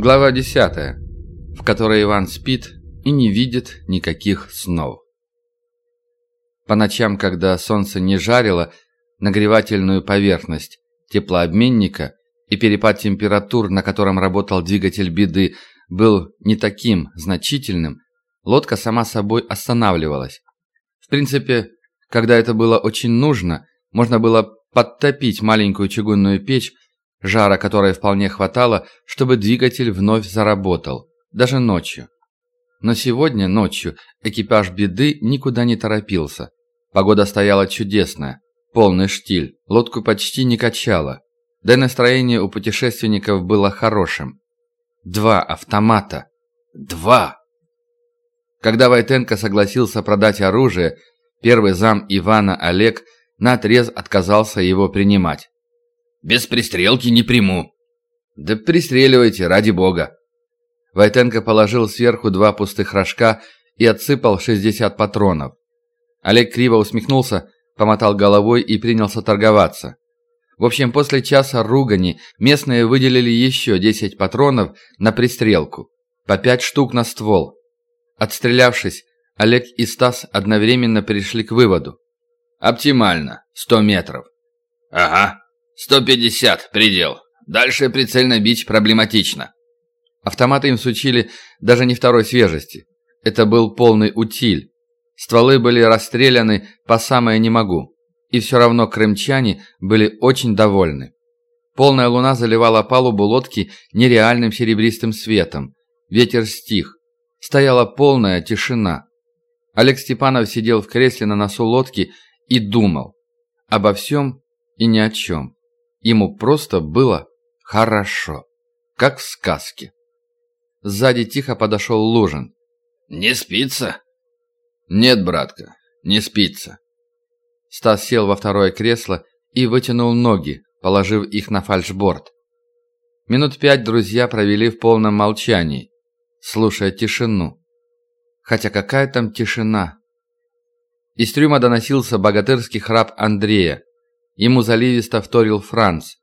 Глава 10, в которой Иван спит и не видит никаких снов. По ночам, когда солнце не жарило нагревательную поверхность теплообменника и перепад температур, на котором работал двигатель беды, был не таким значительным, лодка сама собой останавливалась. В принципе, когда это было очень нужно, можно было подтопить маленькую чугунную печь, жара которой вполне хватало, чтобы двигатель вновь заработал, даже ночью. Но сегодня ночью экипаж «Беды» никуда не торопился. Погода стояла чудесная, полный штиль, лодку почти не качало. Да и настроение у путешественников было хорошим. Два автомата. Два! Когда Войтенко согласился продать оружие, первый зам Ивана Олег наотрез отказался его принимать. Без пристрелки не приму». «Да пристреливайте, ради бога». Войтенко положил сверху два пустых рожка и отсыпал 60 патронов. Олег криво усмехнулся, помотал головой и принялся торговаться. В общем, после часа ругани местные выделили еще 10 патронов на пристрелку, по 5 штук на ствол. Отстрелявшись, Олег и Стас одновременно пришли к выводу. «Оптимально, 100 метров». «Ага, 150, предел. Дальше прицельно бить проблематично. Автоматы им сучили даже не второй свежести. Это был полный утиль. Стволы были расстреляны по самое не могу. И все равно крымчане были очень довольны. Полная луна заливала палубу лодки нереальным серебристым светом. Ветер стих. Стояла полная тишина. Олег Степанов сидел в кресле на носу лодки и думал. Обо всем и ни о чем. Ему просто было хорошо, как в сказке. Сзади тихо подошел Лужин. «Не спится?» «Нет, братка, не спится». Стас сел во второе кресло и вытянул ноги, положив их на фальшборд. Минут пять друзья провели в полном молчании, слушая тишину. Хотя какая там тишина? Из трюма доносился богатырский храп Андрея, Ему заливисто вторил Франц.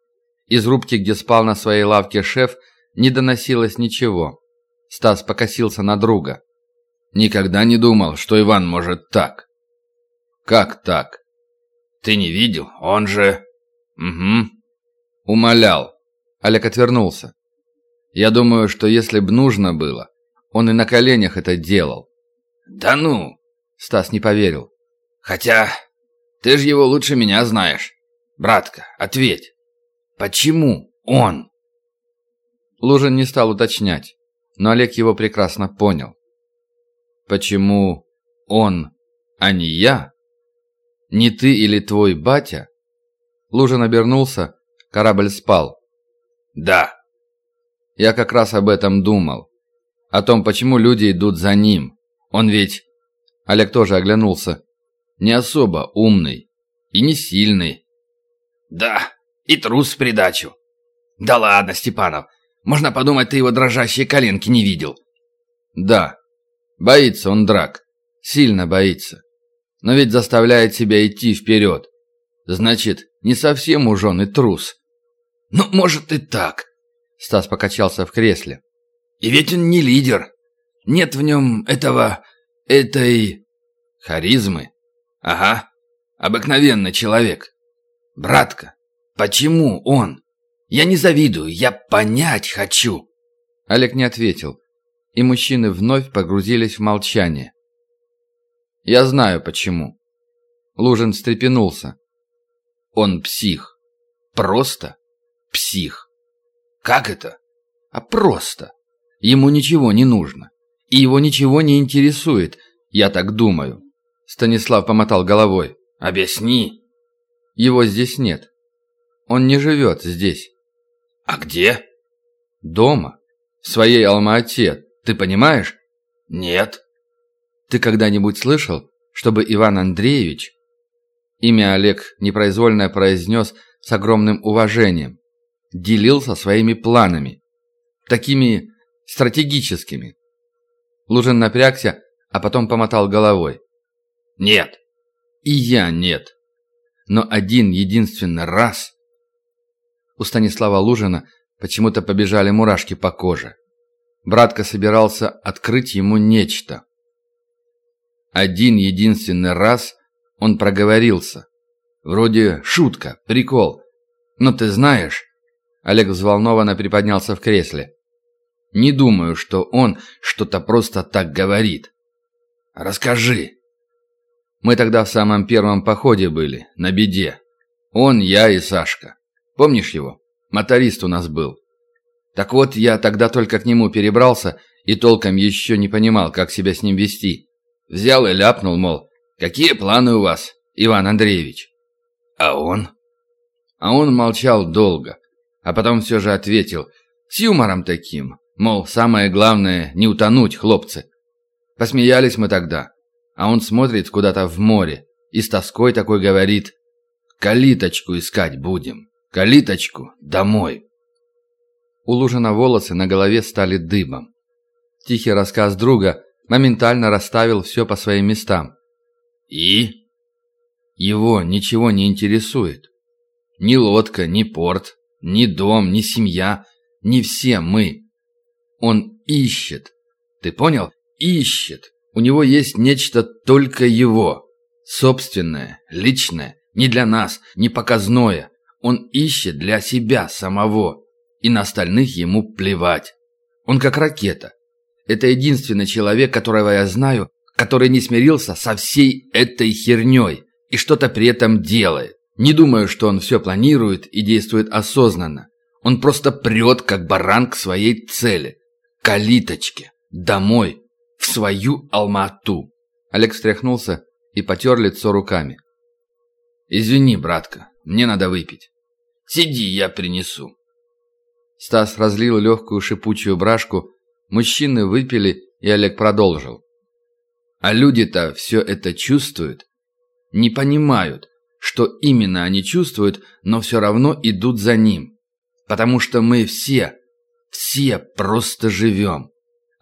Из рубки, где спал на своей лавке шеф, не доносилось ничего. Стас покосился на друга. «Никогда не думал, что Иван может так». «Как так?» «Ты не видел? Он же...» «Угу». «Умолял». Олег отвернулся. «Я думаю, что если б нужно было, он и на коленях это делал». «Да ну!» Стас не поверил. «Хотя ты же его лучше меня знаешь. «Братка, ответь! Почему он?» Лужин не стал уточнять, но Олег его прекрасно понял. «Почему он, а не я? Не ты или твой батя?» Лужин обернулся, корабль спал. «Да». «Я как раз об этом думал. О том, почему люди идут за ним. Он ведь...» Олег тоже оглянулся. «Не особо умный и не сильный. Да, и трус в придачу. Да ладно, Степанов. Можно подумать, ты его дрожащие коленки не видел. Да. Боится он драк. Сильно боится. Но ведь заставляет себя идти вперед. Значит, не совсем уж он и трус. Ну, может и так. Стас покачался в кресле. И ведь он не лидер. Нет в нем этого... этой... Харизмы? Ага. Обыкновенный человек. «Братка, почему он? Я не завидую, я понять хочу!» Олег не ответил, и мужчины вновь погрузились в молчание. «Я знаю, почему». Лужин встрепенулся. «Он псих. Просто псих. Как это? А просто. Ему ничего не нужно. И его ничего не интересует, я так думаю». Станислав помотал головой. «Объясни». Его здесь нет. Он не живет здесь. А где? Дома. В своей Алма-Ате. Ты понимаешь? Нет. Ты когда-нибудь слышал, чтобы Иван Андреевич... Имя Олег непроизвольно произнес с огромным уважением. Делился своими планами. Такими стратегическими. Лужин напрягся, а потом помотал головой. «Нет». «И я нет но один единственный раз... У Станислава Лужина почему-то побежали мурашки по коже. Братка собирался открыть ему нечто. Один единственный раз он проговорился. Вроде шутка, прикол. Но ты знаешь... Олег взволнованно приподнялся в кресле. Не думаю, что он что-то просто так говорит. Расскажи. Мы тогда в самом первом походе были, на беде. Он, я и Сашка. Помнишь его? Моторист у нас был. Так вот, я тогда только к нему перебрался и толком еще не понимал, как себя с ним вести. Взял и ляпнул, мол, какие планы у вас, Иван Андреевич? А он? А он молчал долго, а потом все же ответил, с юмором таким, мол, самое главное не утонуть, хлопцы. Посмеялись мы тогда, а он смотрит куда-то в море и с тоской такой говорит, калиточку искать будем, калиточку домой. У Лужина волосы на голове стали дыбом. Тихий рассказ друга моментально расставил все по своим местам. И? Его ничего не интересует. Ни лодка, ни порт, ни дом, ни семья, ни все мы. Он ищет. Ты понял? Ищет. У него есть нечто только его. Собственное, личное, не для нас, не показное. Он ищет для себя самого и на остальных ему плевать. Он как ракета. Это единственный человек, которого я знаю, который не смирился со всей этой херней и что-то при этом делает. Не думаю, что он все планирует и действует осознанно. Он просто прет, как баран к своей цели. Калиточке. Домой. Свою Алмату. Олег встряхнулся и потер лицо руками. «Извини, братка, мне надо выпить. Сиди, я принесу». Стас разлил легкую шипучую брашку, мужчины выпили, и Олег продолжил. А люди-то все это чувствуют, не понимают, что именно они чувствуют, но все равно идут за ним. Потому что мы все, все просто живем.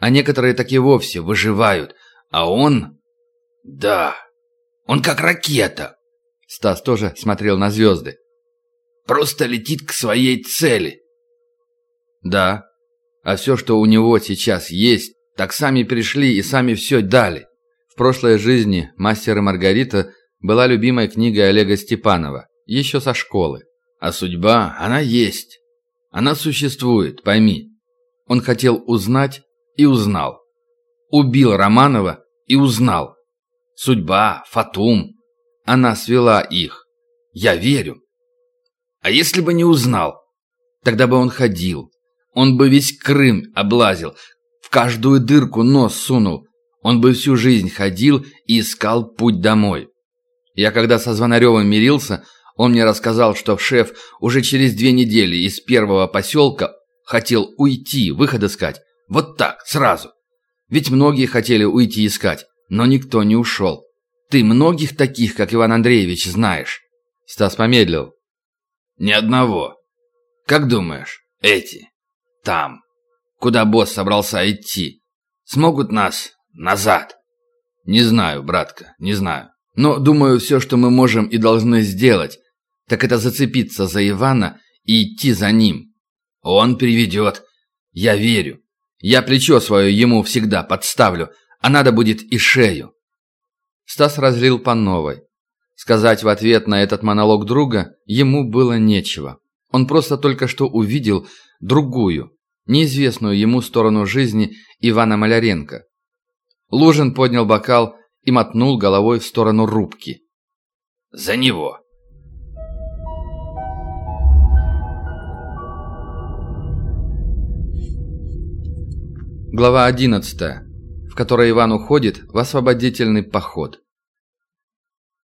А некоторые так и вовсе выживают. А он... Да, он как ракета. Стас тоже смотрел на звезды. Просто летит к своей цели. Да. А все, что у него сейчас есть, так сами пришли и сами все дали. В прошлой жизни «Мастер и Маргарита» была любимой книгой Олега Степанова, еще со школы. А судьба, она есть. Она существует, пойми. Он хотел узнать и узнал. Убил Романова и узнал. Судьба, Фатум. Она свела их. Я верю. А если бы не узнал? Тогда бы он ходил, он бы весь Крым облазил, в каждую дырку нос сунул. Он бы всю жизнь ходил и искал путь домой. Я когда со Звонаревым мирился, он мне рассказал, что шеф уже через две недели из первого поселка хотел уйти, выход искать. Вот так, сразу. Ведь многие хотели уйти искать, но никто не ушел. Ты многих таких, как Иван Андреевич, знаешь?» Стас помедлил. «Ни одного. Как думаешь, эти?» Там, куда босс собрался идти. Смогут нас назад? Не знаю, братка, не знаю. Но, думаю, все, что мы можем и должны сделать, так это зацепиться за Ивана и идти за ним. Он приведет. Я верю. Я плечо свое ему всегда подставлю, а надо будет и шею. Стас разлил по новой. Сказать в ответ на этот монолог друга ему было нечего. Он просто только что увидел другую, неизвестную ему сторону жизни Ивана Маляренко. Лужин поднял бокал и мотнул головой в сторону рубки. «За него!» Глава 11, в которой Иван уходит в освободительный поход.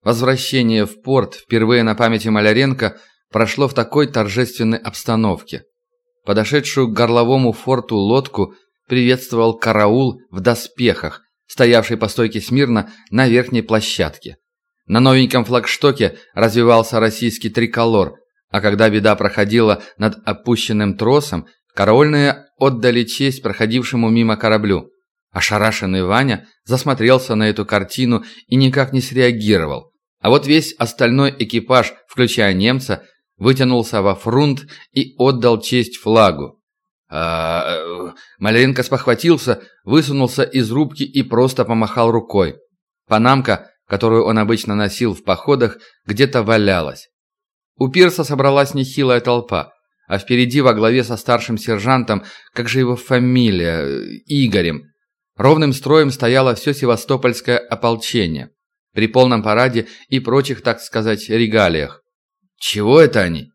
Возвращение в порт впервые на памяти Маляренко прошло в такой торжественной обстановке – Подошедшую к горловому форту лодку приветствовал караул в доспехах, стоявший по стойке смирно на верхней площадке. На новеньком флагштоке развивался российский триколор, а когда беда проходила над опущенным тросом, караульные отдали честь проходившему мимо кораблю. Ошарашенный Ваня засмотрелся на эту картину и никак не среагировал. А вот весь остальной экипаж, включая немца, вытянулся во фрунт и отдал честь флагу. А, э, Маляренко спохватился, высунулся из рубки и просто помахал рукой. Панамка, которую он обычно носил в походах, где-то валялась. У пирса собралась нехилая толпа, а впереди во главе со старшим сержантом, как же его фамилия, Игорем, ровным строем стояло все севастопольское ополчение, при полном параде и прочих, так сказать, регалиях. Чего это они?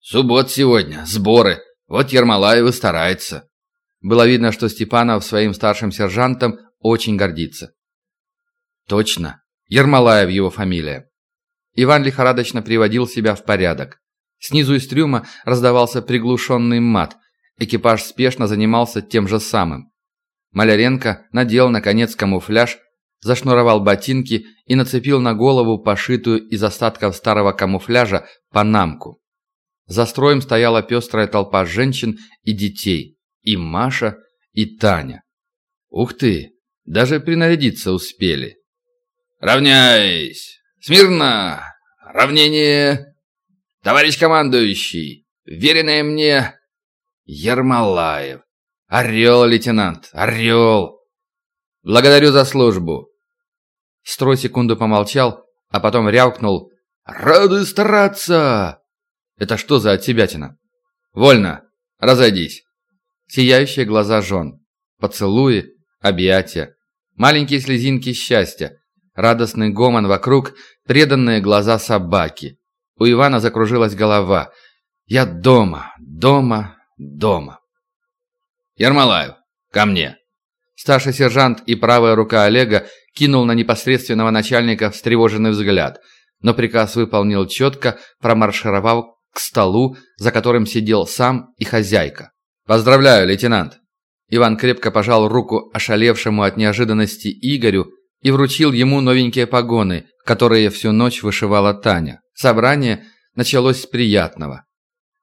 Суббот сегодня, сборы, вот Ермолаев и старается. Было видно, что Степанов своим старшим сержантом очень гордится. Точно, Ермолаев его фамилия. Иван лихорадочно приводил себя в порядок. Снизу из трюма раздавался приглушенный мат. Экипаж спешно занимался тем же самым. Маляренко надел, наконец, камуфляж, зашнуровал ботинки и нацепил на голову пошитую из остатков старого камуфляжа панамку. За строем стояла пестрая толпа женщин и детей. И Маша, и Таня. Ух ты, даже принарядиться успели. «Равняйсь! Смирно! Равнение! Товарищ командующий! Веренное мне Ермолаев! Орел, лейтенант, орел! Благодарю за службу!» Строй секунду помолчал, а потом рявкнул «Рады стараться!» Это что за отсебятина? Вольно. Разойдись. Сияющие глаза жен. Поцелуи, объятия. Маленькие слезинки счастья. Радостный гомон вокруг, преданные глаза собаки. У Ивана закружилась голова. Я дома, дома, дома. Ермолаев, ко мне. Старший сержант и правая рука Олега кинул на непосредственного начальника встревоженный взгляд, но приказ выполнил четко, промаршировав к столу, за которым сидел сам и хозяйка. «Поздравляю, лейтенант!» Иван крепко пожал руку ошалевшему от неожиданности Игорю и вручил ему новенькие погоны, которые всю ночь вышивала Таня. Собрание началось с приятного.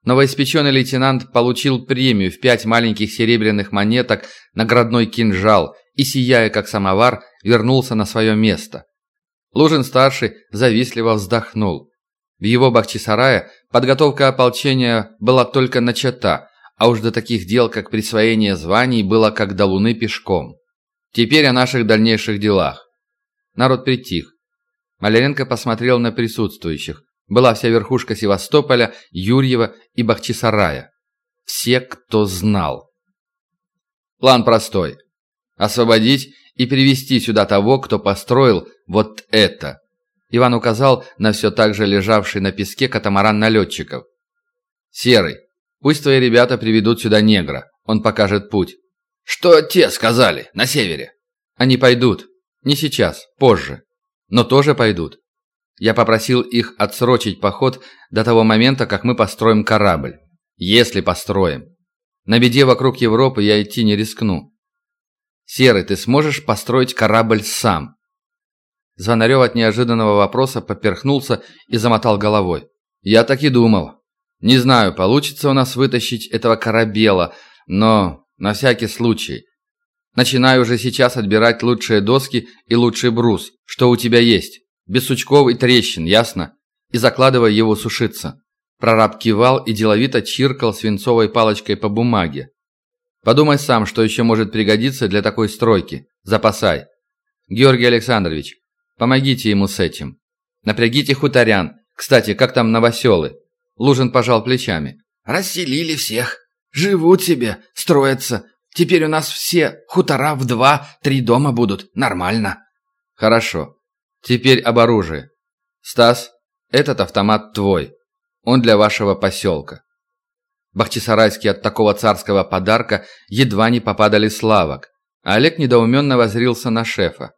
Новоиспеченный лейтенант получил премию в пять маленьких серебряных монеток, наградной кинжал и, сияя как самовар, вернулся на свое место. Лужин-старший завистливо вздохнул. В его Бахчисарае подготовка ополчения была только начата, а уж до таких дел, как присвоение званий, было как до луны пешком. Теперь о наших дальнейших делах. Народ притих. Маляренко посмотрел на присутствующих. Была вся верхушка Севастополя, Юрьева и Бахчисарая. Все, кто знал. План простой. Освободить и привести сюда того, кто построил вот это. Иван указал на все так же лежавший на песке катамаран налетчиков. «Серый, пусть твои ребята приведут сюда негра. Он покажет путь». «Что те сказали на севере?» «Они пойдут. Не сейчас, позже. Но тоже пойдут. Я попросил их отсрочить поход до того момента, как мы построим корабль. Если построим. На беде вокруг Европы я идти не рискну. Серый, ты сможешь построить корабль сам?» Звонарев от неожиданного вопроса поперхнулся и замотал головой. «Я так и думал. Не знаю, получится у нас вытащить этого корабела, но на всякий случай. Начинаю уже сейчас отбирать лучшие доски и лучший брус, что у тебя есть, без сучков и трещин, ясно? И закладывай его сушиться». Прораб кивал и деловито чиркал свинцовой палочкой по бумаге. «Подумай сам, что еще может пригодиться для такой стройки. Запасай. Георгий Александрович, Помогите ему с этим. Напрягите хуторян. Кстати, как там новоселы?» Лужин пожал плечами. «Расселили всех. Живут себе, строятся. Теперь у нас все хутора в два-три дома будут. Нормально». «Хорошо. Теперь об оружии. Стас, этот автомат твой. Он для вашего поселка». Бахчисарайский от такого царского подарка едва не попадали славок, а Олег недоуменно возрился на шефа.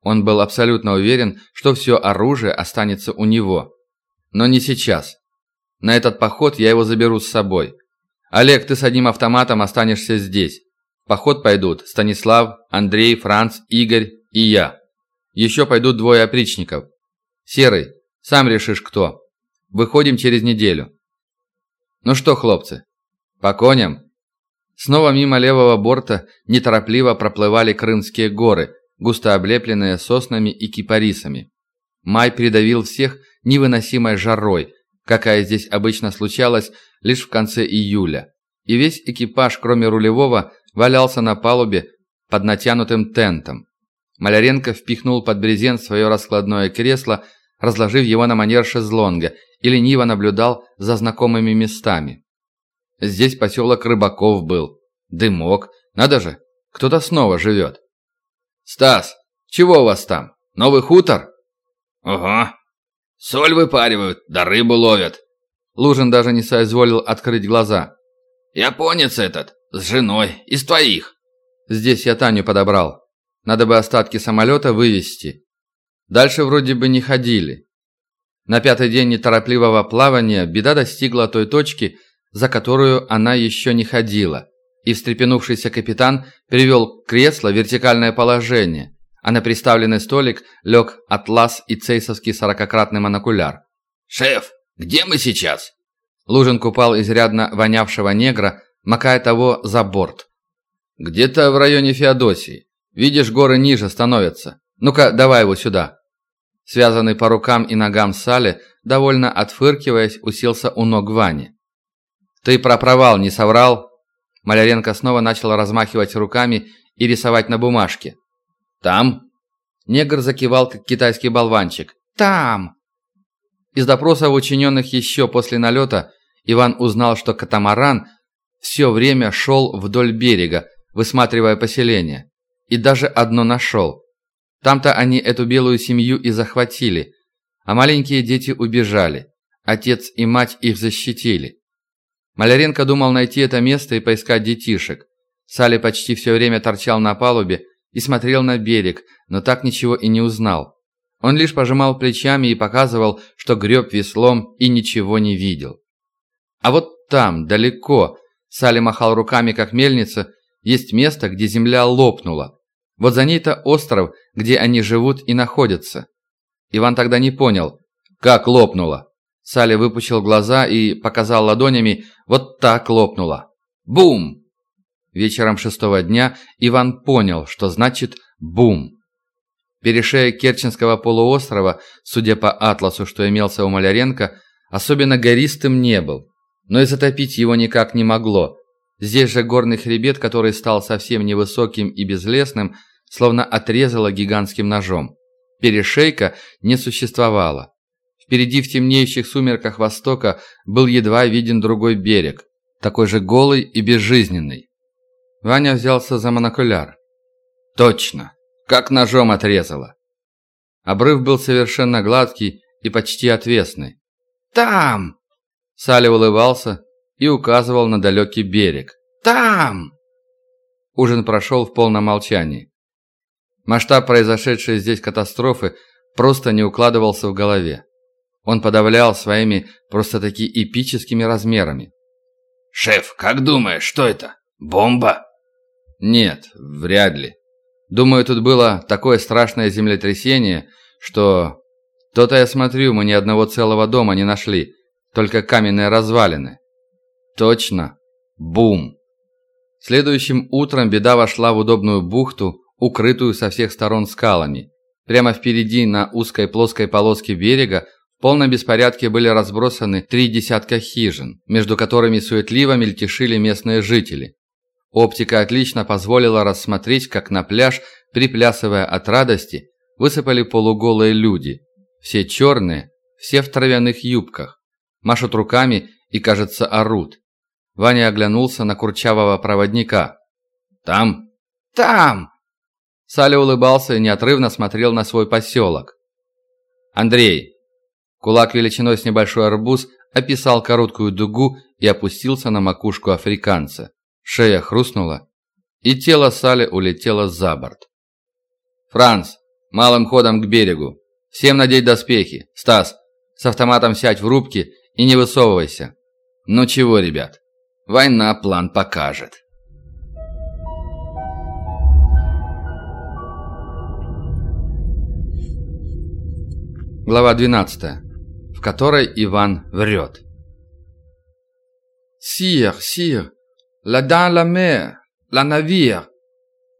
Он был абсолютно уверен, что все оружие останется у него. Но не сейчас. На этот поход я его заберу с собой. Олег, ты с одним автоматом останешься здесь. Поход пойдут Станислав, Андрей, Франц, Игорь и я. Еще пойдут двое опричников. Серый, сам решишь кто. Выходим через неделю. Ну что, хлопцы, по коням? Снова мимо левого борта неторопливо проплывали Крымские горы – густо облепленная соснами и кипарисами. Май придавил всех невыносимой жарой, какая здесь обычно случалась лишь в конце июля. и весь экипаж, кроме рулевого, валялся на палубе под натянутым тентом. Маляренко впихнул под брезент свое раскладное кресло, разложив его на манер шезлонга, и лениво наблюдал за знакомыми местами. Здесь поселок Рыбаков был. Дымок. Надо же, кто-то снова живет. «Стас, чего у вас там? Новый хутор?» «Ага. Соль выпаривают, да рыбу ловят». Лужин даже не соизволил открыть глаза. «Японец этот, с женой, из твоих». «Здесь я Таню подобрал. Надо бы остатки самолета вывести. Дальше вроде бы не ходили. На пятый день неторопливого плавания беда достигла той точки, за которую она еще не ходила, и встрепенувшийся капитан перевел кресло в вертикальное положение, а на приставленный столик лег атлас и цейсовский сорокократный монокуляр. «Шеф, где мы сейчас?» Лужин купал изрядно вонявшего негра, макая того за борт. «Где-то в районе Феодосии. Видишь, горы ниже становятся. Ну-ка, давай его сюда». Связанный по рукам и ногам Сали, довольно отфыркиваясь, уселся у ног Вани. «Ты про провал не соврал?» Маляренко снова начал размахивать руками и рисовать на бумажке. «Там?» Негр закивал, как китайский болванчик. «Там!» Из допросов, учиненных еще после налета, Иван узнал, что катамаран все время шел вдоль берега, высматривая поселение. И даже одно нашел. Там-то они эту белую семью и захватили, а маленькие дети убежали. Отец и мать их защитили. Маляренко думал найти это место и поискать детишек. Сали почти все время торчал на палубе и смотрел на берег, но так ничего и не узнал. Он лишь пожимал плечами и показывал, что греб веслом и ничего не видел. А вот там, далеко, Сали махал руками, как мельница, есть место, где земля лопнула. Вот за ней-то остров, где они живут и находятся. Иван тогда не понял, как лопнуло. Салли выпучил глаза и показал ладонями, вот так лопнуло. Бум! Вечером шестого дня Иван понял, что значит «бум». Перешея Керченского полуострова, судя по атласу, что имелся у Маляренко, особенно гористым не был. Но и затопить его никак не могло. Здесь же горный хребет, который стал совсем невысоким и безлесным, словно отрезало гигантским ножом. Перешейка не существовало. Впереди в темнеющих сумерках востока был едва виден другой берег, такой же голый и безжизненный. Ваня взялся за монокуляр. Точно, как ножом отрезало. Обрыв был совершенно гладкий и почти отвесный. «Там!» Салли улыбался и указывал на далекий берег. «Там!» Ужин прошел в полном молчании. Масштаб произошедшей здесь катастрофы просто не укладывался в голове. Он подавлял своими просто-таки эпическими размерами. «Шеф, как думаешь, что это? Бомба?» «Нет, вряд ли. Думаю, тут было такое страшное землетрясение, что... То-то я смотрю, мы ни одного целого дома не нашли, только каменные развалины. Точно. Бум!» Следующим утром беда вошла в удобную бухту, укрытую со всех сторон скалами. Прямо впереди на узкой плоской полоске берега в полном беспорядке были разбросаны три десятка хижин, между которыми суетливо мельтешили местные жители. Оптика отлично позволила рассмотреть, как на пляж, приплясывая от радости, высыпали полуголые люди. Все черные, все в травяных юбках. Машут руками и, кажется, орут. Ваня оглянулся на курчавого проводника. «Там?» «Там!» Саля улыбался и неотрывно смотрел на свой поселок. «Андрей, Кулак величиной с небольшой арбуз описал короткую дугу и опустился на макушку африканца. Шея хрустнула, и тело Сали улетело за борт. «Франц, малым ходом к берегу. Всем надеть доспехи. Стас, с автоматом сядь в рубке и не высовывайся. Ну чего, ребят, война план покажет». Глава 12 в которой Иван врет. «Сир, сир, la dans la mer, la navire».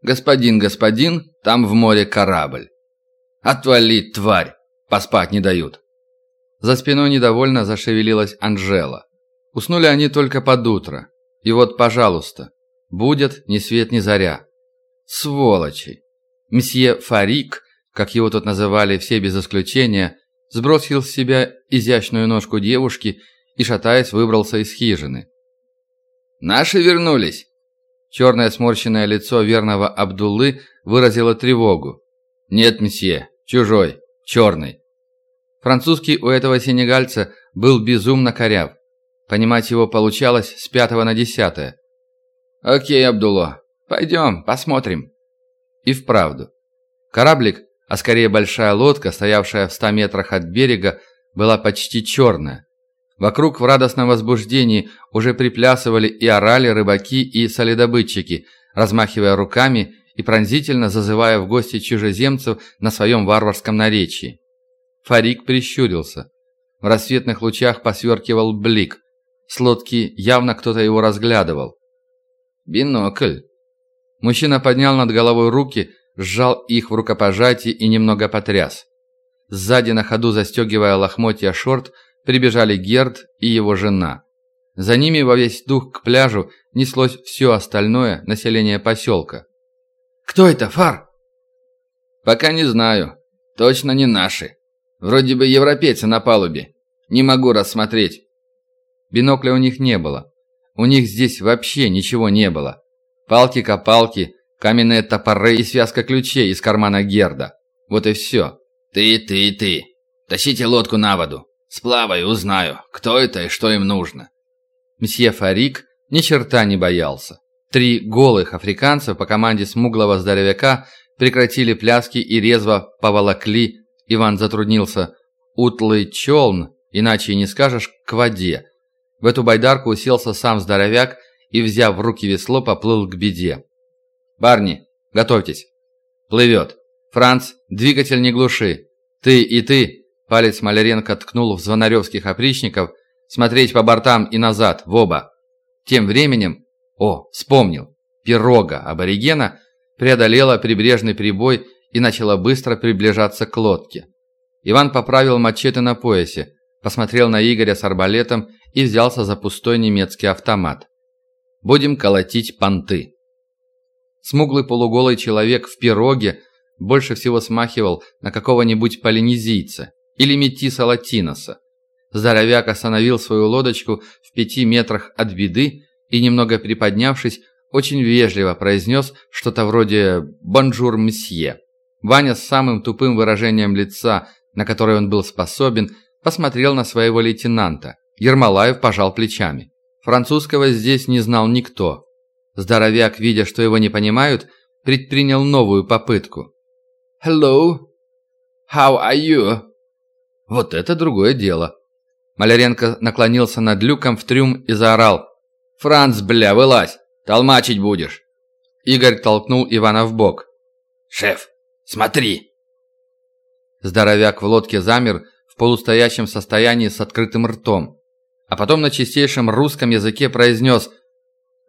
«Господин, господин, там в море корабль». «Отвали, тварь! Поспать не дают». За спиной недовольно зашевелилась Анжела. Уснули они только под утро. И вот, пожалуйста, будет ни свет ни заря. Сволочи! Мсье Фарик, как его тут называли все без исключения, сбросил с себя изящную ножку девушки и, шатаясь, выбрался из хижины. «Наши вернулись!» Черное сморщенное лицо верного Абдуллы выразило тревогу. «Нет, месье, чужой, черный». Французский у этого сенегальца был безумно коряв. Понимать его получалось с пятого на десятое. «Окей, Абдулло, пойдем, посмотрим». И вправду. Кораблик, а скорее большая лодка, стоявшая в ста метрах от берега, была почти черная. Вокруг в радостном возбуждении уже приплясывали и орали рыбаки и солидобытчики, размахивая руками и пронзительно зазывая в гости чужеземцев на своем варварском наречии. Фарик прищурился. В рассветных лучах посверкивал блик. С лодки явно кто-то его разглядывал. «Бинокль!» Мужчина поднял над головой руки, сжал их в рукопожатии и немного потряс. Сзади на ходу застегивая лохмотья шорт, прибежали Герд и его жена. За ними во весь дух к пляжу неслось все остальное население поселка. «Кто это, Фар?» «Пока не знаю. Точно не наши. Вроде бы европейцы на палубе. Не могу рассмотреть». Бинокля у них не было. У них здесь вообще ничего не было. Палки-копалки, каменные топоры и связка ключей из кармана Герда. Вот и все. «Ты, ты, ты. Тащите лодку на воду. Сплаваю, узнаю, кто это и что им нужно». Мсье Фарик ни черта не боялся. Три голых африканца по команде смуглого здоровяка прекратили пляски и резво поволокли, Иван затруднился, утлый челн, иначе и не скажешь, к воде. В эту байдарку уселся сам здоровяк и, взяв в руки весло, поплыл к беде. «Барни, готовьтесь. Плывет. Франц, двигатель не глуши. Ты и ты Палец Маляренко ткнул в звонаревских опричников смотреть по бортам и назад, в оба. Тем временем, о, вспомнил, пирога аборигена преодолела прибрежный прибой и начала быстро приближаться к лодке. Иван поправил мачете на поясе, посмотрел на Игоря с арбалетом и взялся за пустой немецкий автомат. «Будем колотить понты». Смуглый полуголый человек в пироге больше всего смахивал на какого-нибудь полинезийца или метиса латиноса. Здоровяк остановил свою лодочку в пяти метрах от беды и, немного приподнявшись, очень вежливо произнес что-то вроде «Bonjour, monsieur». Ваня с самым тупым выражением лица, на которое он был способен, посмотрел на своего лейтенанта. Ермолаев пожал плечами. Французского здесь не знал никто. Здоровяк, видя, что его не понимают, предпринял новую попытку. «Hello? How are you?» Вот это другое дело. Маляренко наклонился над люком в трюм и заорал. «Франц, бля, вылазь! Толмачить будешь!» Игорь толкнул Ивана в бок. «Шеф, смотри!» Здоровяк в лодке замер в полустоящем состоянии с открытым ртом, а потом на чистейшем русском языке произнес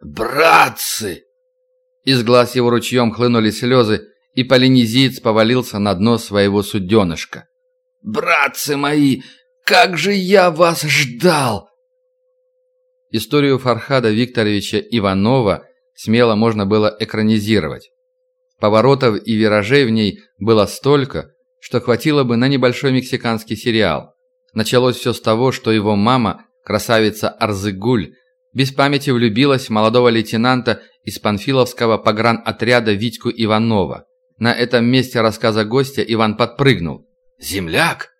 «Братцы!» Из глаз его ручьем хлынули слезы, и полинезиец повалился на дно своего суденышка. Братцы мои, как же я вас ждал!» Историю Фархада Викторовича Иванова смело можно было экранизировать. Поворотов и виражей в ней было столько, что хватило бы на небольшой мексиканский сериал. Началось все с того, что его мама, красавица Арзыгуль, без памяти влюбилась в молодого лейтенанта из панфиловского погранотряда Витьку Иванова. На этом месте рассказа гостя Иван подпрыгнул. «Земляк?»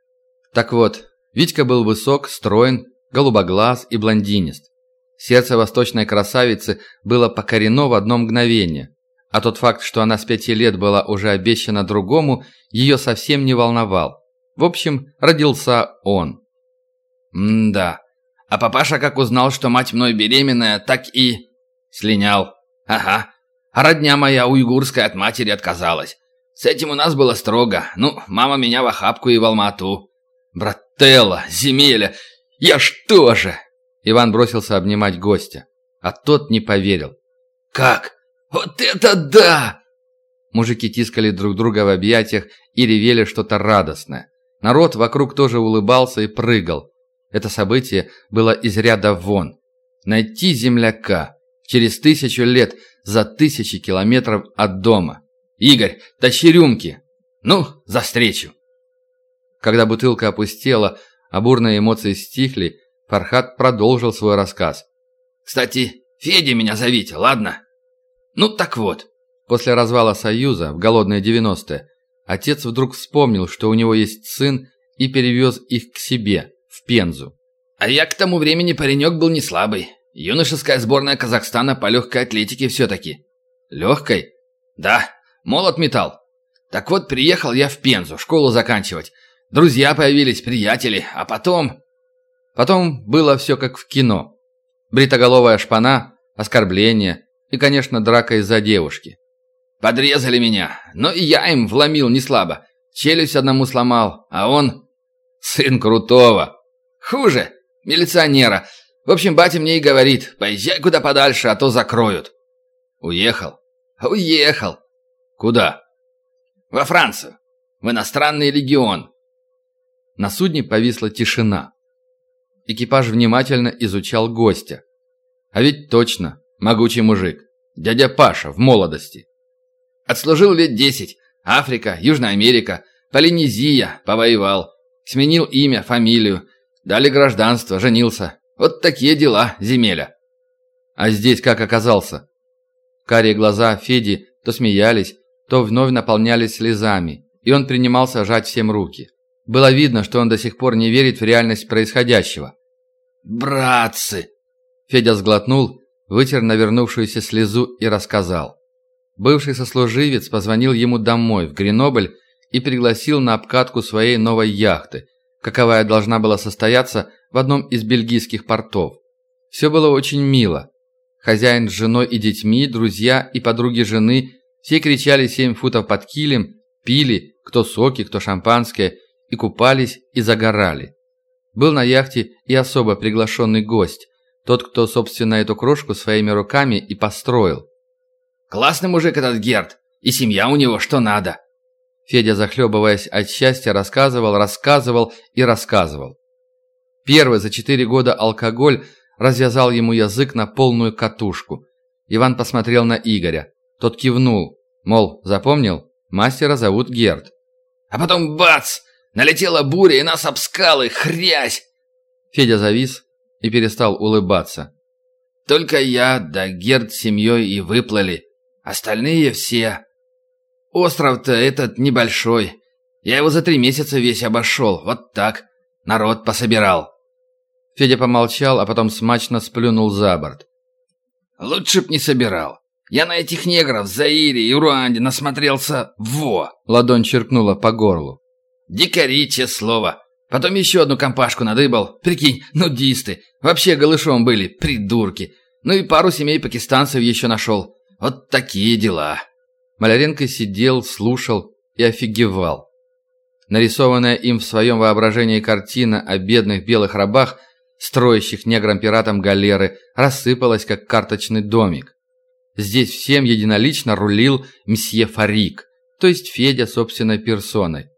Так вот, Витька был высок, строен, голубоглаз и блондинист. Сердце восточной красавицы было покорено в одно мгновение, а тот факт, что она с пяти лет была уже обещана другому, ее совсем не волновал. В общем, родился он. «М-да. А папаша как узнал, что мать мной беременная, так и...» «Слинял. Ага. А родня моя уйгурская от матери отказалась. С этим у нас было строго. Ну, мама меня в охапку и в Алмату. Брателла, земеля, я что же? Иван бросился обнимать гостя, а тот не поверил. Как? Вот это да! Мужики тискали друг друга в объятиях и ревели что-то радостное. Народ вокруг тоже улыбался и прыгал. Это событие было из ряда вон. Найти земляка, Через тысячу лет, за тысячи километров от дома. «Игорь, тащи рюмки!» «Ну, за встречу!» Когда бутылка опустела, а бурные эмоции стихли, Фархат продолжил свой рассказ. «Кстати, Федя меня зовите, ладно?» «Ну так вот». После развала Союза в голодные 90-е отец вдруг вспомнил, что у него есть сын, и перевез их к себе, в Пензу. А я к тому времени паренек был не слабый. Юношеская сборная Казахстана по легкой атлетике все-таки. Легкой? Да, молот металл. Так вот, приехал я в Пензу, школу заканчивать. Друзья появились, приятели, а потом... Потом было все как в кино. Бритоголовая шпана, оскорбления и, конечно, драка из-за девушки. Подрезали меня, но и я им вломил не слабо. Челюсть одному сломал, а он... Сын крутого. Хуже, милиционера. В общем, батя мне и говорит, поезжай куда подальше, а то закроют. Уехал? Уехал. Куда? Во Францию. В иностранный легион. На судне повисла тишина. Экипаж внимательно изучал гостя. А ведь точно, могучий мужик. Дядя Паша в молодости. Отслужил лет десять. Африка, Южная Америка, Полинезия, повоевал. Сменил имя, фамилию. Дали гражданство, женился. Вот такие дела, земеля. А здесь как оказался? Карие глаза Феди то смеялись, то вновь наполнялись слезами, и он принимался жать всем руки. Было видно, что он до сих пор не верит в реальность происходящего. «Братцы!» Федя сглотнул, вытер навернувшуюся слезу и рассказал. Бывший сослуживец позвонил ему домой, в Гренобль, и пригласил на обкатку своей новой яхты, каковая должна была состояться в одном из бельгийских портов. Все было очень мило. Хозяин с женой и детьми, друзья и подруги жены все кричали семь футов под килем, пили, кто соки, кто шампанское, и купались, и загорали. Был на яхте и особо приглашенный гость, тот, кто, собственно, эту крошку своими руками и построил. «Классный мужик этот Герд, и семья у него что надо», Федя, захлебываясь от счастья, рассказывал, рассказывал и рассказывал. Первый за четыре года алкоголь развязал ему язык на полную катушку. Иван посмотрел на Игоря. Тот кивнул, мол, запомнил? Мастера зовут Герд. А потом бац! Налетела буря и нас об скалы, хрясь! Федя завис и перестал улыбаться. Только я да Герд с семьей и выплыли. Остальные все Остров-то этот небольшой. Я его за три месяца весь обошел. Вот так. Народ пособирал. Федя помолчал, а потом смачно сплюнул за борт. Лучше б не собирал. Я на этих негров в Заире и Руанде насмотрелся во. Ладонь черкнула по горлу. Дикари, че слово. Потом еще одну компашку надыбал. Прикинь, нудисты. Вообще голышом были, придурки. Ну и пару семей пакистанцев еще нашел. Вот такие дела. Маляренко сидел, слушал и офигевал. Нарисованная им в своем воображении картина о бедных белых рабах, строящих неграм-пиратам галеры, рассыпалась, как карточный домик. Здесь всем единолично рулил мсье Фарик, то есть Федя собственной персоной.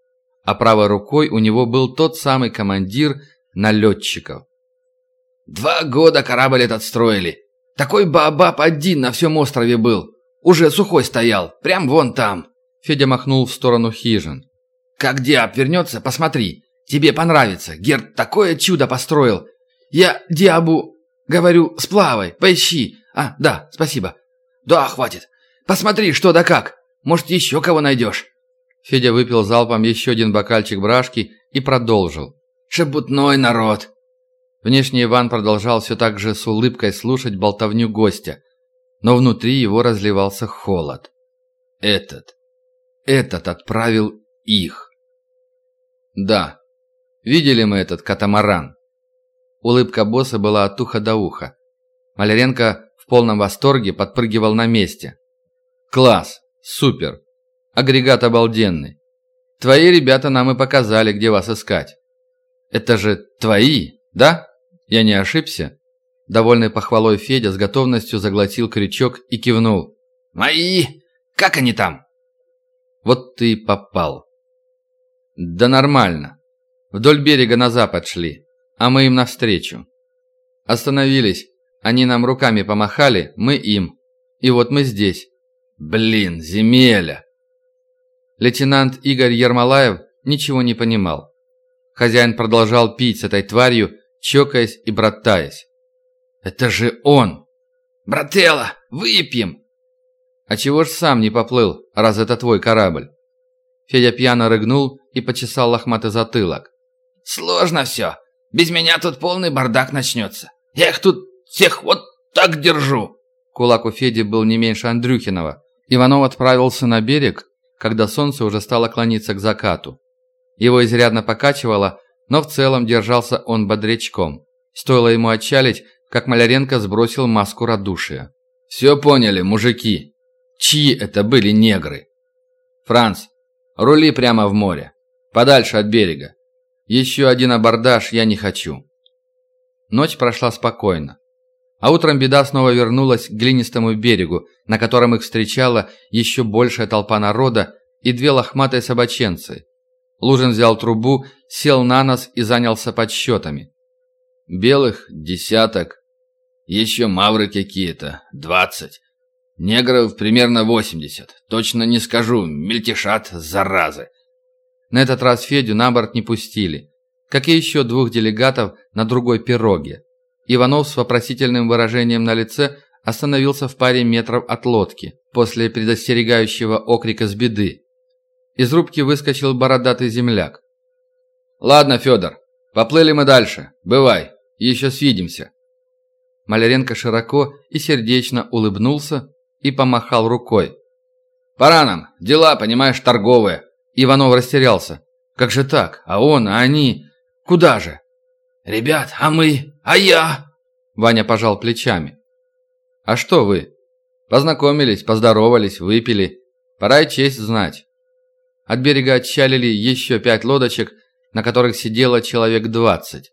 А правой рукой у него был тот самый командир налетчиков. «Два года корабль этот строили. Такой баобаб один на всем острове был. Уже сухой стоял, прям вон там». Федя махнул в сторону хижин. «Как Диаб вернется, посмотри. Тебе понравится. Герд такое чудо построил. Я Диабу говорю, сплавай, поищи. А, да, спасибо. Да, хватит. Посмотри, что да как. Может, еще кого найдешь». Федя выпил залпом еще один бокальчик брашки и продолжил. «Шебутной народ!» Внешне Иван продолжал все так же с улыбкой слушать болтовню гостя но внутри его разливался холод. Этот, этот отправил их. Да, видели мы этот катамаран. Улыбка босса была от уха до уха. Маляренко в полном восторге подпрыгивал на месте. Класс, супер, агрегат обалденный. Твои ребята нам и показали, где вас искать. Это же твои, да? Я не ошибся? Довольный похвалой Федя с готовностью заглотил крючок и кивнул. «Мои! Как они там?» «Вот ты попал». «Да нормально. Вдоль берега на запад шли, а мы им навстречу. Остановились, Они нам руками помахали, мы им. И вот мы здесь. Блин, земеля!» Лейтенант Игорь Ермолаев ничего не понимал. Хозяин продолжал пить с этой тварью, чокаясь и братаясь. «Это же он!» «Брателло, выпьем!» «А чего ж сам не поплыл, раз это твой корабль?» Федя пьяно рыгнул и почесал лохматый затылок. «Сложно все. Без меня тут полный бардак начнется. Я их тут всех вот так держу!» Кулак у Феди был не меньше Андрюхинова. Иванов отправился на берег, когда солнце уже стало клониться к закату. Его изрядно покачивало, но в целом держался он бодрячком. Стоило ему отчалить, как Маляренко сбросил маску радушия. «Все поняли, мужики. Чьи это были негры?» «Франц, рули прямо в море. Подальше от берега. Еще один абордаж я не хочу». Ночь прошла спокойно. А утром беда снова вернулась к глинистому берегу, на котором их встречала еще большая толпа народа и две лохматые собаченцы. Лужин взял трубу, сел на нос и занялся подсчетами. Белых – десяток, еще мавры какие-то – двадцать. Негров примерно восемьдесят. Точно не скажу, мельтешат, заразы. На этот раз Федю на борт не пустили, как и еще двух делегатов на другой пироге. Иванов с вопросительным выражением на лице остановился в паре метров от лодки после предостерегающего окрика с беды. Из рубки выскочил бородатый земляк. «Ладно, Федор, поплыли мы дальше. Бывай, еще свидимся». Маляренко широко и сердечно улыбнулся и помахал рукой. «Пора нам, дела, понимаешь, торговые». Иванов растерялся. «Как же так? А он, а они? Куда же?» «Ребят, а мы? А я?» Ваня пожал плечами. «А что вы? Познакомились, поздоровались, выпили. Пора и честь знать». От берега отчалили еще пять лодочек, на которых сидело человек двадцать.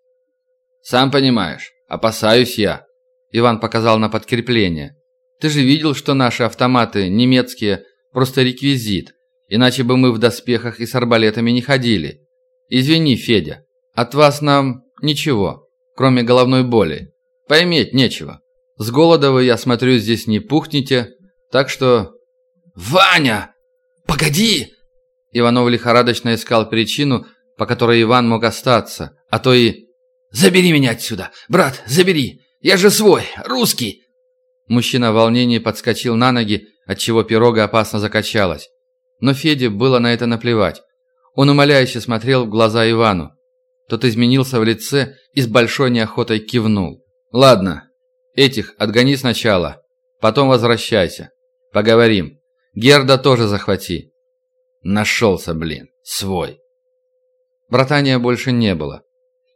«Сам понимаешь, опасаюсь я», — Иван показал на подкрепление. «Ты же видел, что наши автоматы, немецкие, просто реквизит, иначе бы мы в доспехах и с арбалетами не ходили. Извини, Федя, от вас нам Ничего, кроме головной боли. Поиметь нечего. С голода вы, я смотрю, здесь не пухнете, так что... «Ваня! Погоди!» Иванов лихорадочно искал причину, по которой Иван мог остаться, а то и... «Забери меня отсюда! Брат, забери! Я же свой, русский!» Мужчина в волнении подскочил на ноги, отчего пирога опасно закачалась. Но Феде было на это наплевать. Он умоляюще смотрел в глаза Ивану. Тот изменился в лице и с большой неохотой кивнул. «Ладно, этих отгони сначала, потом возвращайся. Поговорим. Герда тоже захвати». Нашелся, блин, свой. Братания больше не было.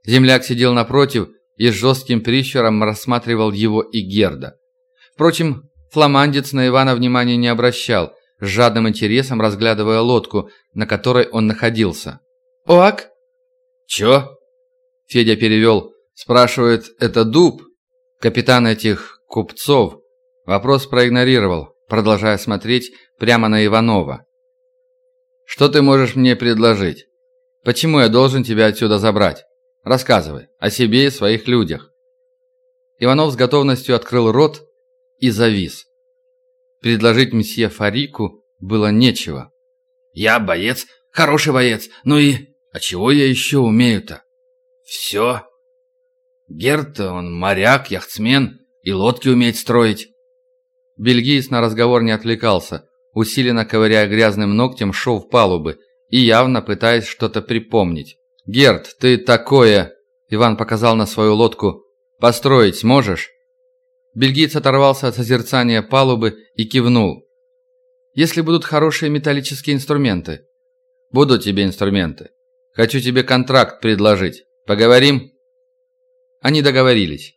Земляк сидел напротив и с жестким прищуром рассматривал его и Герда. Впрочем, фламандец на Ивана внимания не обращал, с жадным интересом разглядывая лодку, на которой он находился. «Оак!» «Чё?» Федя перевел. «Спрашивает, это дуб?» Капитан этих купцов вопрос проигнорировал, продолжая смотреть прямо на Иванова. «Что ты можешь мне предложить? Почему я должен тебя отсюда забрать? Рассказывай о себе и своих людях». Иванов с готовностью открыл рот и завис. Предложить месье Фарику было нечего. «Я боец, хороший боец, ну и а чего я еще умею-то? Все. Герт, он моряк, яхтсмен и лодки умеет строить. Бельгиец на разговор не отвлекался, усиленно ковыряя грязным ногтем шов палубы и явно пытаясь что-то припомнить. «Герт, ты такое...» Иван показал на свою лодку. «Построить сможешь?» Бельгиец оторвался от созерцания палубы и кивнул. «Если будут хорошие металлические инструменты». «Будут тебе инструменты. Хочу тебе контракт предложить. Поговорим?» Они договорились.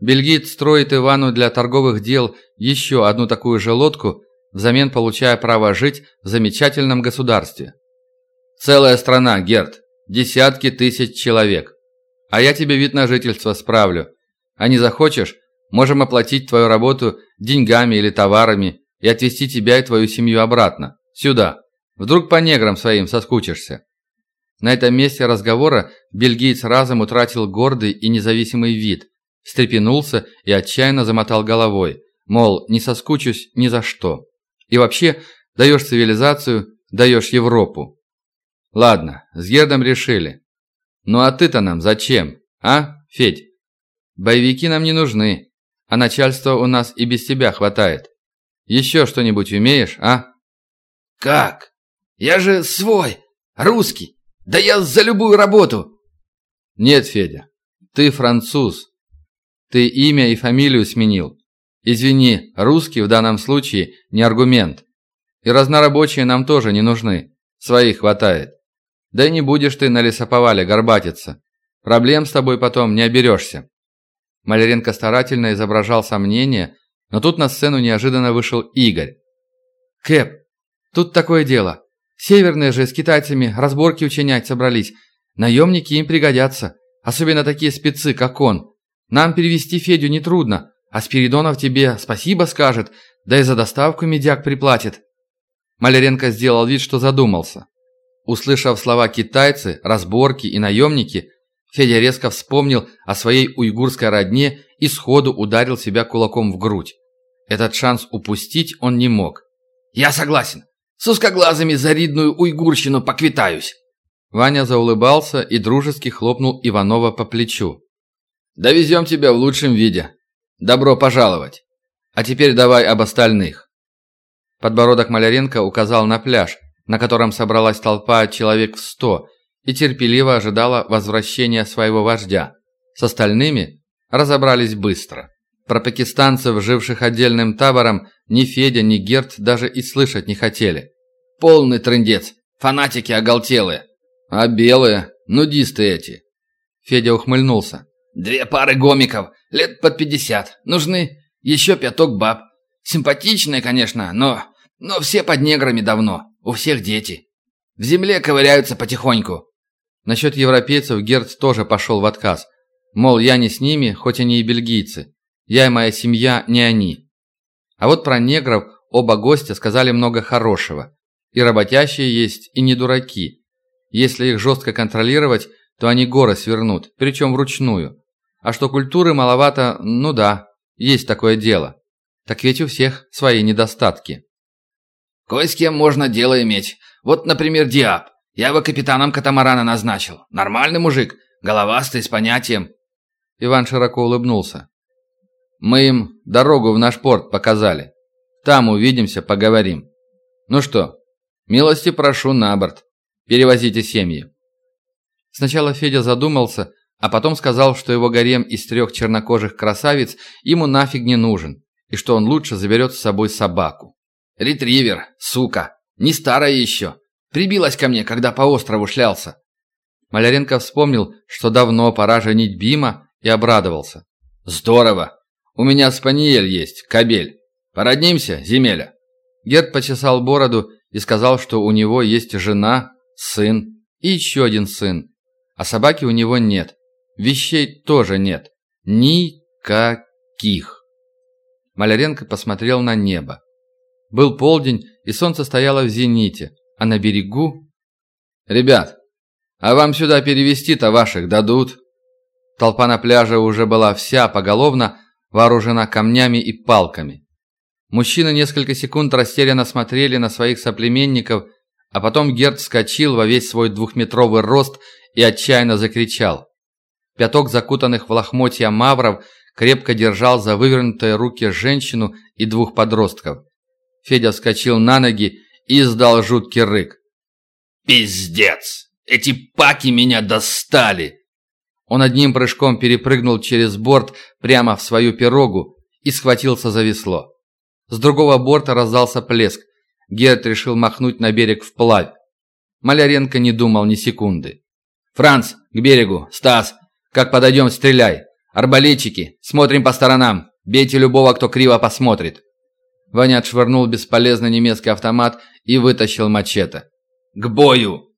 Бельгит строит Ивану для торговых дел еще одну такую же лодку, взамен получая право жить в замечательном государстве. Целая страна, Герд. Десятки тысяч человек. А я тебе вид на жительство справлю. А не захочешь, можем оплатить твою работу деньгами или товарами и отвезти тебя и твою семью обратно. Сюда. Вдруг по неграм своим соскучишься. На этом месте разговора бельгиец разом утратил гордый и независимый вид, встрепенулся и отчаянно замотал головой, мол, не соскучусь ни за что. И вообще, даешь цивилизацию, даешь Европу. Ладно, с Гердом решили. Ну а ты-то нам зачем, а, Федь? Боевики нам не нужны, а начальства у нас и без тебя хватает. Еще что-нибудь умеешь, а? Как? Я же свой, русский. Да я за любую работу. Нет, Федя, ты француз. Ты имя и фамилию сменил. Извини, русский в данном случае не аргумент. И разнорабочие нам тоже не нужны. Своих хватает. Да и не будешь ты на лесоповале горбатиться. Проблем с тобой потом не оберешься. Маляренко старательно изображал сомнение, но тут на сцену неожиданно вышел Игорь. «Кэп, тут такое дело. Северные же с китайцами разборки учинять собрались. Наемники им пригодятся, особенно такие спецы, как он. Нам перевести Федю нетрудно, а Спиридонов тебе спасибо скажет, да и за доставку медяк приплатит». Маляренко сделал вид, что задумался. Услышав слова «китайцы», «разборки» и «наемники», Федя резко вспомнил о своей уйгурской родне и сходу ударил себя кулаком в грудь. Этот шанс упустить он не мог. «Я согласен. С узкоглазыми за ридную уйгурщину поквитаюсь». Ваня заулыбался и дружески хлопнул Иванова по плечу. «Довезем тебя в лучшем виде. Добро пожаловать. А теперь давай об остальных». Подбородок Маляренко указал на пляж, на котором собралась толпа человек в сто – и терпеливо ожидала возвращения своего вождя. С остальными разобрались быстро. Про пакистанцев, живших отдельным табором, ни Федя, ни Герт даже и слышать не хотели. Полный трындец. Фанатики оголтелые. А белые? Нудисты эти. Федя ухмыльнулся. Две пары гомиков, лет под пятьдесят. Нужны еще пяток баб. Симпатичные, конечно, но... Но все под неграми давно. У всех дети. В земле ковыряются потихоньку. Насчет европейцев Герц тоже пошел в отказ. Мол, я не с ними, хоть они и бельгийцы. Я и моя семья не они. А вот про негров оба гостя сказали много хорошего. И работящие есть, и не дураки. Если их жестко контролировать, то они горы свернут, причем вручную. А что культуры маловато, ну да, есть такое дело. Так ведь у всех свои недостатки. Кое с кем можно дело иметь. Вот, например, Диаб. Я его капитаном катамарана назначил. Нормальный мужик, головастый, с понятием». Иван широко улыбнулся. «Мы им дорогу в наш порт показали. Там увидимся, поговорим. Ну что, милости прошу на борт. Перевозите семьи». Сначала Федя задумался, а потом сказал, что его гарем из трех чернокожих красавиц ему нафиг не нужен, и что он лучше заберет с собой собаку. «Ретривер, сука, не старая еще. Прибилась ко мне, когда по острову шлялся». Маляренко вспомнил, что давно пора женить Бима, и обрадовался. «Здорово! У меня спаниель есть, кобель. Породнимся, земеля?» Герд почесал бороду и сказал, что у него есть жена, сын и еще один сын. А собаки у него нет. Вещей тоже нет. Никаких. Маляренко посмотрел на небо. Был полдень, и солнце стояло в зените а на берегу... «Ребят, а вам сюда перевести-то ваших дадут?» Толпа на пляже уже была вся поголовно вооружена камнями и палками. Мужчины несколько секунд растерянно смотрели на своих соплеменников, а потом Герд вскочил во весь свой двухметровый рост и отчаянно закричал. Пяток закутанных в лохмотья мавров крепко держал за вывернутые руки женщину и двух подростков. Федя вскочил на ноги и издал жуткий рык. «Пиздец! Эти паки меня достали!» Он одним прыжком перепрыгнул через борт прямо в свою пирогу и схватился за весло. С другого борта раздался плеск. Герт решил махнуть на берег вплавь. Маляренко не думал ни секунды. «Франц, к берегу! Стас! Как подойдем, стреляй! Арбалетчики! Смотрим по сторонам! Бейте любого, кто криво посмотрит!» Ваня отшвырнул бесполезный немецкий автомат и вытащил мачете. «К бою!»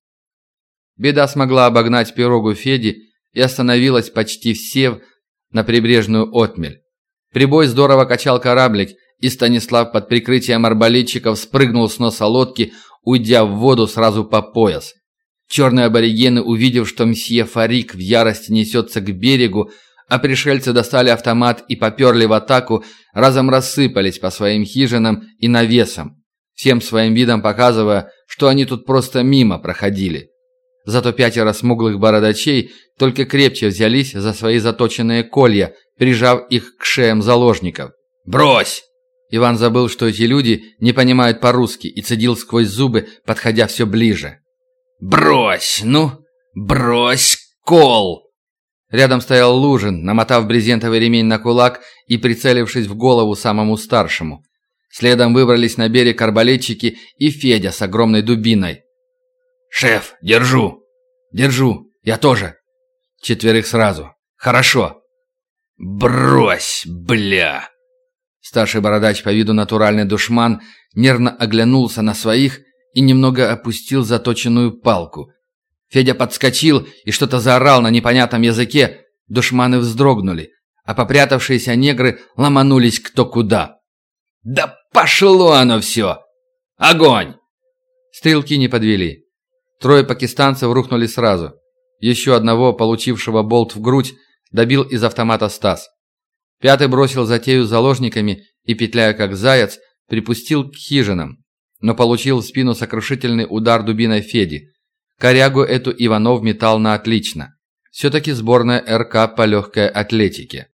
Беда смогла обогнать пирогу Феди и остановилась почти все на прибрежную отмель. Прибой здорово качал кораблик, и Станислав под прикрытием арбалетчиков спрыгнул с носа лодки, уйдя в воду сразу по пояс. Черные аборигены, увидев, что мсье Фарик в ярости несется к берегу, а пришельцы достали автомат и поперли в атаку, разом рассыпались по своим хижинам и навесам, всем своим видом показывая, что они тут просто мимо проходили. Зато пятеро смуглых бородачей только крепче взялись за свои заточенные колья, прижав их к шеям заложников. «Брось!» Иван забыл, что эти люди не понимают по-русски и цедил сквозь зубы, подходя все ближе. «Брось! Ну, брось кол!» Рядом стоял Лужин, намотав брезентовый ремень на кулак и прицелившись в голову самому старшему. Следом выбрались на берег арбалетчики и Федя с огромной дубиной. «Шеф, держу!» «Держу! Я тоже!» Четверых сразу. «Хорошо!» «Брось, бля!» Старший бородач по виду натуральный душман нервно оглянулся на своих и немного опустил заточенную палку. Федя подскочил и что-то заорал на непонятном языке. Душманы вздрогнули, а попрятавшиеся негры ломанулись кто куда. «Да пошло оно все! Огонь!» Стрелки не подвели. Трое пакистанцев рухнули сразу. Еще одного, получившего болт в грудь, добил из автомата Стас. Пятый бросил затею заложниками и, петляя как заяц, припустил к хижинам, но получил в спину сокрушительный удар дубиной Феди. Корягу эту Иванов метал на отлично. Все-таки сборная РК по легкой атлетике.